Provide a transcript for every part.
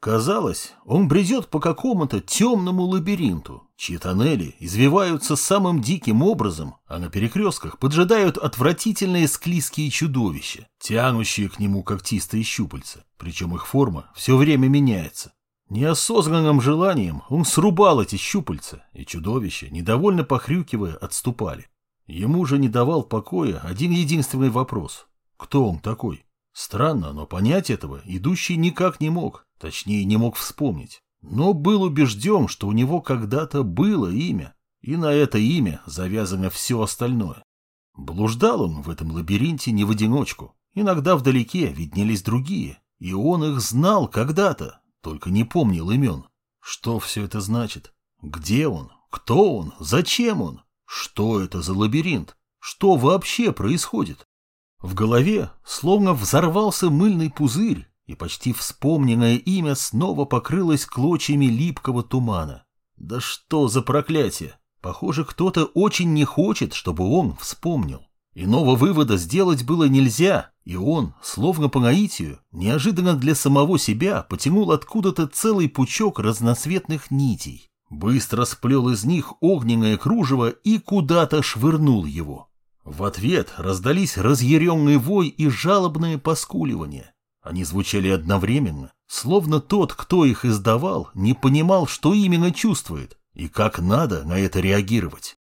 Казалось, он бредет по какому-то темному лабиринту, чьи тоннели извиваются самым диким образом, а на перекрестках поджидают отвратительные склизкие чудовища, тянущие к нему когтистые щупальца, причем их форма все время меняется. Неосознанным желанием он срубал эти щупальца, и чудовища, недовольно похрюкивая, отступали. Ему же не давал покоя один единственный вопрос. Кто он такой? Странно, но понять этого идущий никак не мог. Точнее, не мог вспомнить. Но был убежден, что у него когда-то было имя, и на это имя завязано все остальное. Блуждал он в этом лабиринте не в одиночку. Иногда вдалеке виднелись другие, и он их знал когда-то, только не помнил имен. Что все это значит? Где он? Кто он? Зачем он? Что это за лабиринт? Что вообще происходит? В голове словно взорвался мыльный пузырь, и почти вспомненное имя снова покрылось клочьями липкого тумана. Да что за проклятие! Похоже, кто-то очень не хочет, чтобы он вспомнил. Иного вывода сделать было нельзя, и он, словно по наитию, неожиданно для самого себя потянул откуда-то целый пучок разноцветных нитей. Быстро сплел из них огненное кружево и куда-то швырнул его. В ответ раздались разъяренный вой и жалобное поскуливание. Они звучали одновременно, словно тот, кто их издавал, не понимал, что именно чувствует и как надо на это реагировать.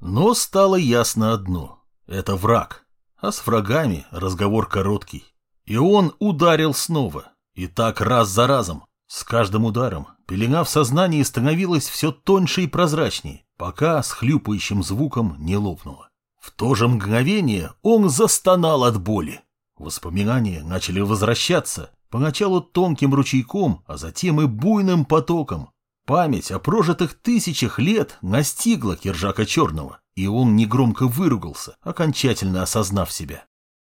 Но стало ясно одно – это враг, а с врагами разговор короткий. И он ударил снова, и так раз за разом. С каждым ударом пелена в сознании становилась все тоньше и прозрачнее, пока с хлюпающим звуком не лопнула. В то же мгновение он застонал от боли. Воспоминания начали возвращаться, поначалу тонким ручейком, а затем и буйным потоком. Память о прожитых тысячах лет настигла Киржака Черного, и он негромко выругался, окончательно осознав себя.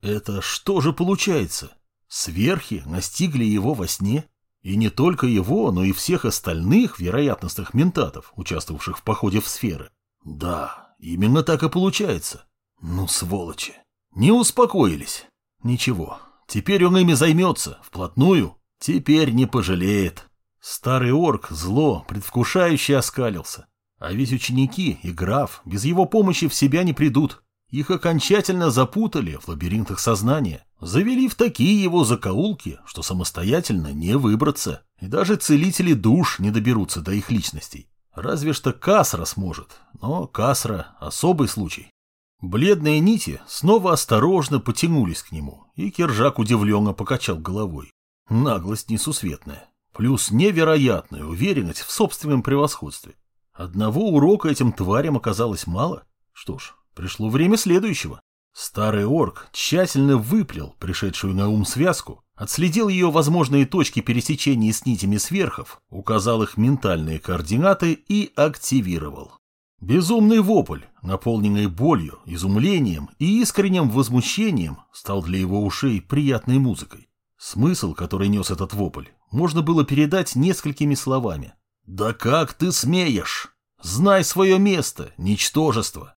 Это что же получается? Сверхи настигли его во сне? И не только его, но и всех остальных вероятностных ментатов, участвовавших в походе в сферы. Да, именно так и получается. Ну, сволочи. Не успокоились. Ничего, теперь он ими займется, вплотную. Теперь не пожалеет. Старый орк зло, предвкушающе оскалился. А ведь ученики и граф без его помощи в себя не придут. Их окончательно запутали в лабиринтах сознания, завели в такие его закоулки, что самостоятельно не выбраться, и даже целители душ не доберутся до их личностей. Разве что Касра сможет, но Касра – особый случай. Бледные нити снова осторожно потянулись к нему, и Кержак удивленно покачал головой. Наглость несусветная, плюс невероятная уверенность в собственном превосходстве. Одного урока этим тварям оказалось мало. Что ж, пришло время следующего. Старый орк тщательно выплел пришедшую на ум связку, отследил ее возможные точки пересечения с нитями сверхов, указал их ментальные координаты и активировал. Безумный вопль, наполненный болью, изумлением и искренним возмущением, стал для его ушей приятной музыкой. Смысл, который нес этот вопль, можно было передать несколькими словами. «Да как ты смеешь? Знай свое место, ничтожество!»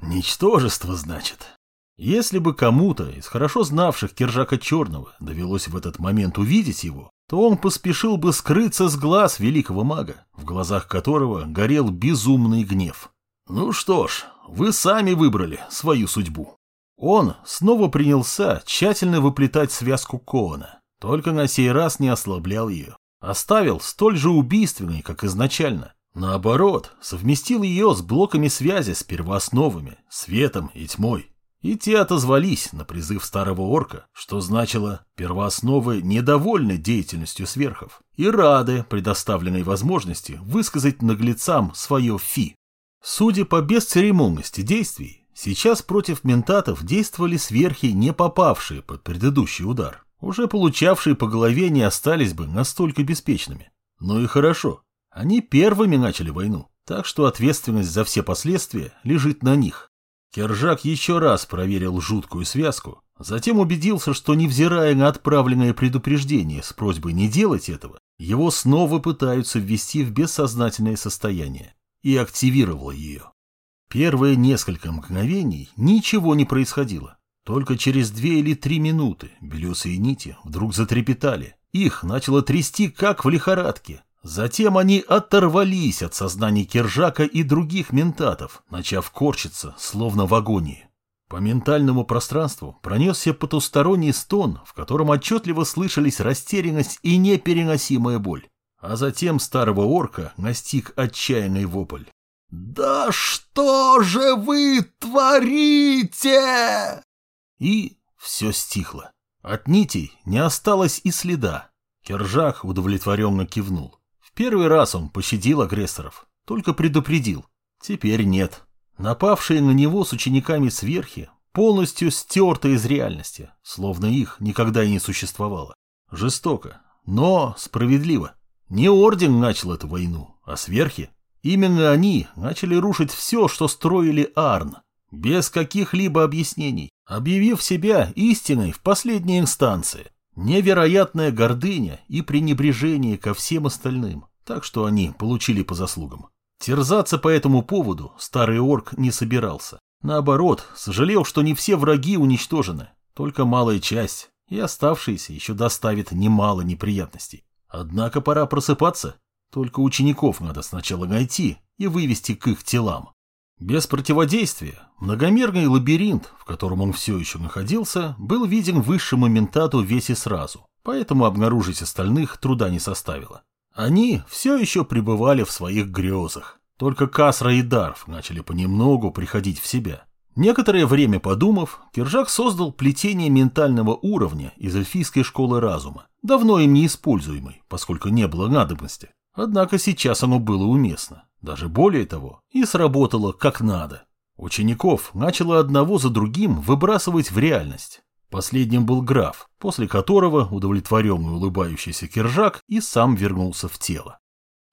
«Ничтожество, значит?» Если бы кому-то из хорошо знавших Киржака Черного довелось в этот момент увидеть его, то он поспешил бы скрыться с глаз великого мага, в глазах которого горел безумный гнев. Ну что ж, вы сами выбрали свою судьбу. Он снова принялся тщательно выплетать связку Коана, только на сей раз не ослаблял ее. Оставил столь же убийственной, как изначально. Наоборот, совместил ее с блоками связи с первоосновами, светом и тьмой. И те отозвались на призыв старого орка, что значило первоосновы недовольны деятельностью сверхов и рады предоставленной возможности высказать наглецам свое фи. Судя по бесцеремонности действий, сейчас против ментатов действовали сверхи, не попавшие под предыдущий удар. Уже получавшие по голове не остались бы настолько беспечными. Ну и хорошо, они первыми начали войну, так что ответственность за все последствия лежит на них. Кержак еще раз проверил жуткую связку, затем убедился, что, невзирая на отправленное предупреждение с просьбой не делать этого, его снова пытаются ввести в бессознательное состояние, и активировал ее. Первые несколько мгновений ничего не происходило. Только через две или три минуты белесые нити вдруг затрепетали, Их начало трясти, как в лихорадке. Затем они оторвались от сознания Киржака и других ментатов, начав корчиться, словно в агонии. По ментальному пространству пронесся потусторонний стон, в котором отчетливо слышались растерянность и непереносимая боль. А затем старого орка настиг отчаянный вопль. «Да что же вы творите?» И все стихло. От нитей не осталось и следа. Кержак удовлетворенно кивнул. Первый раз он пощадил агрессоров, только предупредил. Теперь нет. Напавшие на него с учениками сверхи полностью стерты из реальности, словно их никогда и не существовало. Жестоко, но справедливо. Не Орден начал эту войну, а сверхи. Именно они начали рушить все, что строили Арн, без каких-либо объяснений, объявив себя истиной в последней инстанции. Невероятная гордыня и пренебрежение ко всем остальным, так что они получили по заслугам. Терзаться по этому поводу старый орк не собирался. Наоборот, сожалел, что не все враги уничтожены, только малая часть, и оставшиеся еще доставит немало неприятностей. Однако пора просыпаться, только учеников надо сначала найти и вывести к их телам. Без противодействия многомерный лабиринт, в котором он все еще находился, был виден высшему ментату весь и сразу, поэтому обнаружить остальных труда не составило. Они все еще пребывали в своих грезах. Только Касра и Дарф начали понемногу приходить в себя. Некоторое время подумав, Киржак создал плетение ментального уровня из эльфийской школы разума, давно им не используемой, поскольку не было надобности. Однако сейчас оно было уместно, даже более того, и сработало как надо. Учеников начало одного за другим выбрасывать в реальность. Последним был граф, после которого удовлетворенный улыбающийся Киржак и сам вернулся в тело.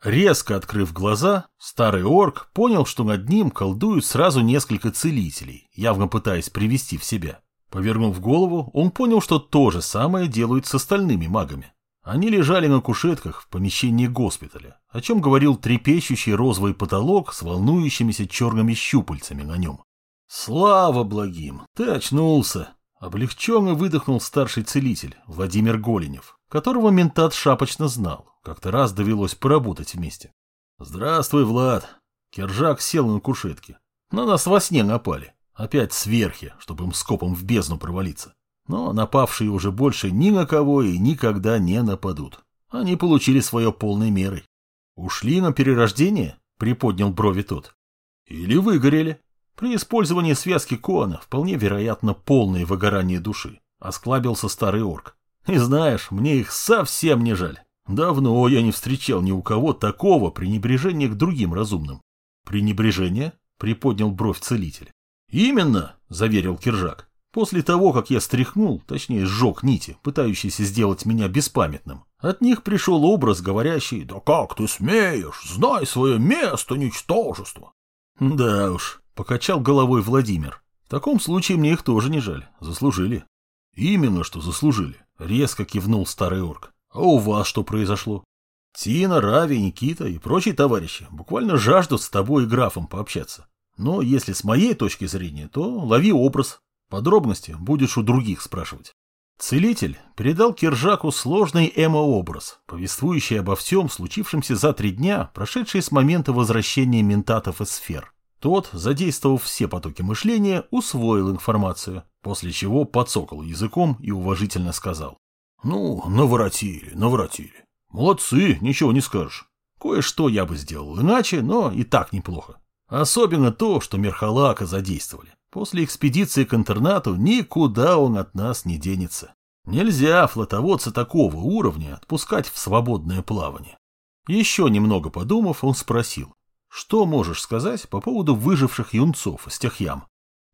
Резко открыв глаза, старый орк понял, что над ним колдуют сразу несколько целителей, явно пытаясь привести в себя. Повернув голову, он понял, что то же самое делают с остальными магами. Они лежали на кушетках в помещении госпиталя, о чем говорил трепещущий розовый потолок с волнующимися черными щупальцами на нем. «Слава благим! Ты очнулся!» Облегченно выдохнул старший целитель Владимир Голенев, которого ментат шапочно знал. Как-то раз довелось поработать вместе. «Здравствуй, Влад!» Кержак сел на кушетке. На нас во сне напали. Опять сверхи, чтобы им скопом в бездну провалиться. Но напавшие уже больше ни на кого и никогда не нападут. Они получили свое полной мерой. «Ушли на перерождение?» — приподнял брови тот. «Или выгорели?» При использовании связки Коана вполне вероятно полное выгорание души, осклабился старый орк. И знаешь, мне их совсем не жаль. Давно я не встречал ни у кого такого пренебрежения к другим разумным. Пренебрежение? Приподнял бровь целитель. Именно, заверил Киржак. После того, как я стряхнул, точнее сжег нити, пытающиеся сделать меня беспамятным, от них пришел образ, говорящий «Да как ты смеешь? Знай свое место, ничтожество!» Да уж, Покачал головой Владимир. В таком случае мне их тоже не жаль. Заслужили. Именно что заслужили. Резко кивнул старый орк. А у вас что произошло? Тина, Рави, Никита и прочие товарищи буквально жаждут с тобой и графом пообщаться. Но если с моей точки зрения, то лови образ. Подробности будешь у других спрашивать. Целитель передал Киржаку сложный эмо-образ, повествующий обо всем случившемся за три дня, прошедшие с момента возвращения ментатов из сфер. Тот, задействовав все потоки мышления, усвоил информацию, после чего подсокал языком и уважительно сказал. «Ну, наворотили, наворотили. Молодцы, ничего не скажешь. Кое-что я бы сделал иначе, но и так неплохо. Особенно то, что Мерхалака задействовали. После экспедиции к интернату никуда он от нас не денется. Нельзя флотоводца такого уровня отпускать в свободное плавание. Еще немного подумав, он спросил. Что можешь сказать по поводу выживших юнцов из тех ям?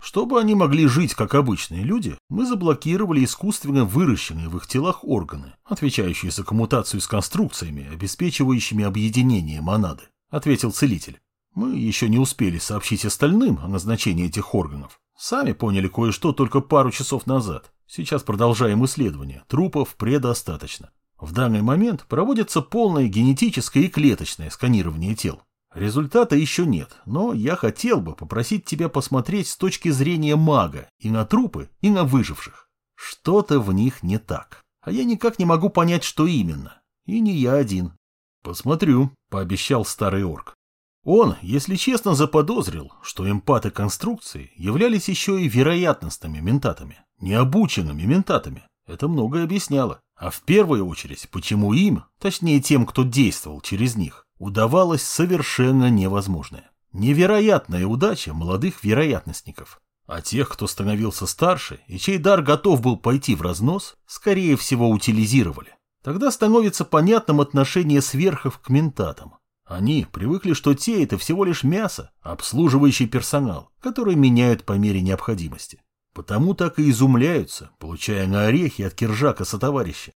Чтобы они могли жить как обычные люди, мы заблокировали искусственно выращенные в их телах органы, отвечающие за коммутацию с конструкциями, обеспечивающими объединение монады, ответил целитель. Мы еще не успели сообщить остальным о назначении этих органов. Сами поняли кое-что только пару часов назад. Сейчас продолжаем исследование. Трупов предостаточно. В данный момент проводится полное генетическое и клеточное сканирование тел. Результата еще нет, но я хотел бы попросить тебя посмотреть с точки зрения мага и на трупы, и на выживших. Что-то в них не так. А я никак не могу понять, что именно. И не я один. Посмотрю, пообещал старый орк. Он, если честно, заподозрил, что эмпаты конструкции являлись еще и вероятностными ментатами, необученными ментатами. Это многое объясняло. А в первую очередь, почему им, точнее тем, кто действовал через них, удавалось совершенно невозможное. Невероятная удача молодых вероятностников. А тех, кто становился старше и чей дар готов был пойти в разнос, скорее всего утилизировали. Тогда становится понятным отношение сверхов к ментатам. Они привыкли, что те – это всего лишь мясо, обслуживающий персонал, который меняют по мере необходимости. Потому так и изумляются, получая на орехи от киржака сотоварища.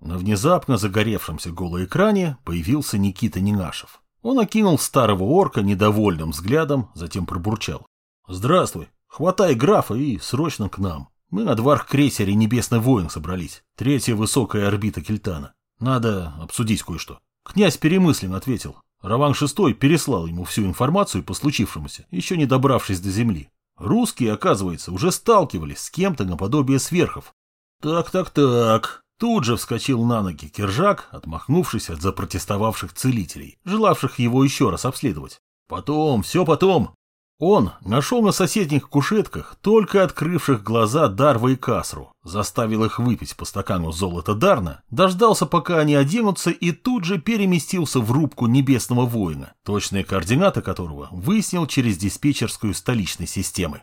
На внезапно загоревшемся голоэкране появился Никита Нинашев. Он окинул старого орка недовольным взглядом, затем пробурчал. «Здравствуй. Хватай графа и срочно к нам. Мы на дварх-крейсере «Небесный воин» собрались. Третья высокая орбита Кельтана. Надо обсудить кое-что». Князь перемысленно ответил. Раван VI переслал ему всю информацию по случившемуся, еще не добравшись до земли. Русские, оказывается, уже сталкивались с кем-то наподобие сверхов. Так-так-так. Тут же вскочил на ноги Киржак, отмахнувшись от запротестовавших целителей, желавших его еще раз обследовать. Потом, все потом. Он нашел на соседних кушетках только открывших глаза Дарва и Касру, заставил их выпить по стакану золота Дарна, дождался, пока они оденутся, и тут же переместился в рубку небесного воина, точные координаты которого выяснил через диспетчерскую столичной системы.